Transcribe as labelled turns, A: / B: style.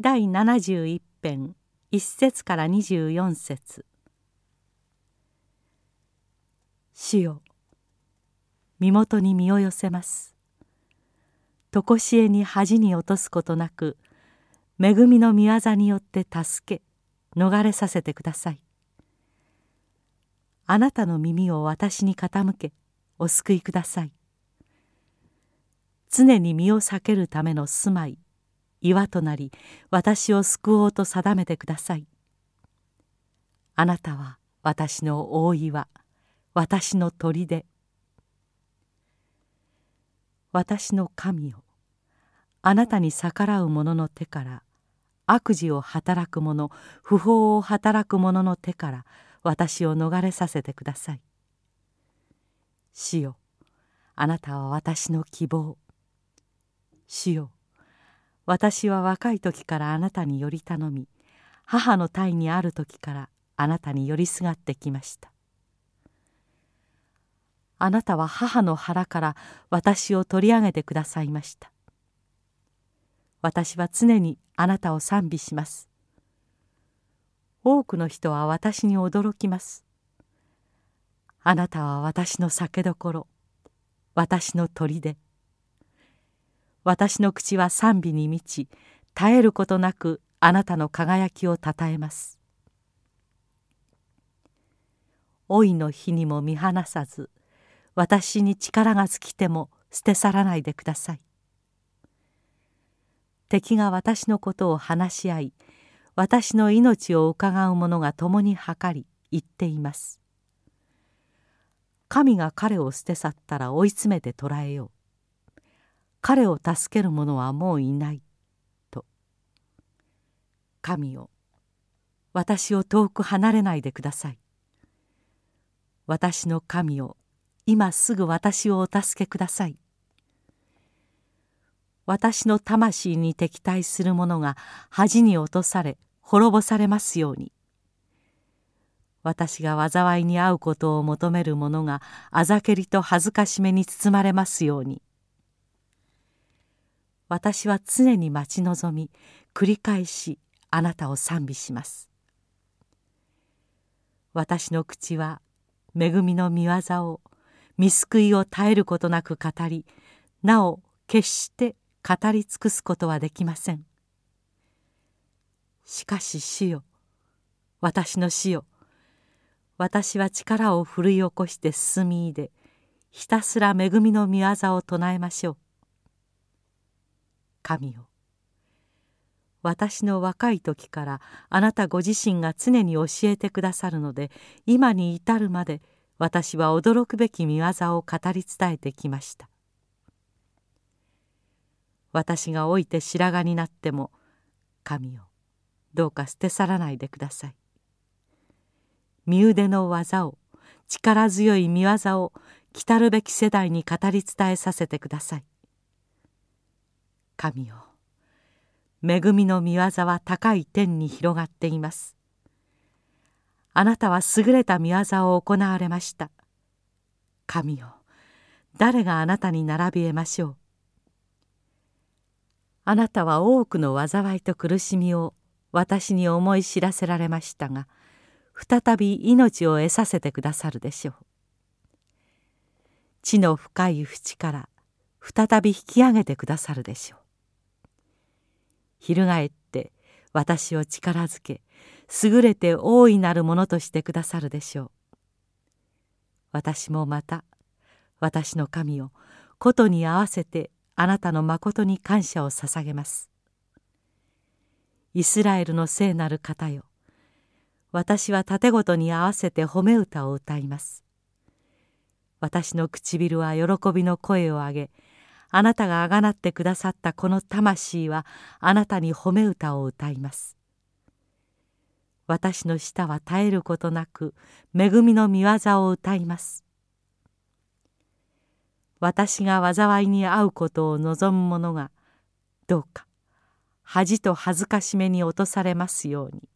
A: 第71編1節から24節。主よ身元に身を寄せます。常しえに恥に落とすことなく恵みの御業によって助け逃れさせてください。あなたの耳を私に傾けお救いください。常に身を避けるための住まい岩となり私を救おうと定めてください。あなたは私の大岩私の砦。私の神よあなたに逆らう者の手から悪事を働く者不法を働く者の手から私を逃れさせてください。主よあなたは私の希望。主よ私は若い時からあなたにより頼み母の胎にある時からあなたに寄りすがってきました。あなたは母の腹から私を取り上げてくださいました。私は常にあなたを賛美します。多くの人は私に驚きます。あなたは私の酒どころ私の砦。私の口は賛美に満ち絶えることなくあなたの輝きをたたえます。老いの日にも見放さず私に力が尽きても捨て去らないでください。敵が私のことを話し合い私の命を伺う者が共に計り言っています。神が彼を捨て去ったら追い詰めて捕らえよう。彼を助ける者はもういない」と「神よ私を遠く離れないでください」「私の神よ今すぐ私をお助けください」私の魂に敵対する者が恥に落とされ滅ぼされますように。私が災いに遭うことを求める者があざけりと恥ずかしめに包まれますように。私は常に待ち望み繰り返しあなたを賛美します。私の口は恵みの御業を見救いを絶えることなく語りなお決して語り尽くすことはできません。しかし主よ私の死よ私は力を奮い起こして進みいでひたすら恵みの御業を唱えましょう。神よ。私の若い時からあなたご自身が常に教えてくださるので今に至るまで私は驚くべき見業を語り伝えてきました。私が老いて白髪になっても神よどうか捨て去らないでください。身腕の技を力強い見業を来るべき世代に語り伝えさせてください。神よ。恵みの御業は高い天に広がっています。あなたは優れた御業を行われました。神よ誰があなたに並びえましょう。あなたは多くの災いと苦しみを私に思い知らせられましたが再び命を得させてくださるでしょう。地の深い淵から再び引き上げてくださるでしょう。翻って私を力づけ優れて大いなるものとしてくださるでしょう。私もまた私の神をことに合わせてあなたの誠に感謝を捧げます。イスラエルの聖なる方よ私は盾ごとに合わせて褒め歌を歌います。私の唇は喜びの声を上げあなたがあがなってくださったこの魂はあなたに褒め歌を歌います。私の舌は絶えることなく恵みの御業を歌います。私が災いに遭うことを望む者がどうか恥と恥ずかしめに落とされますように。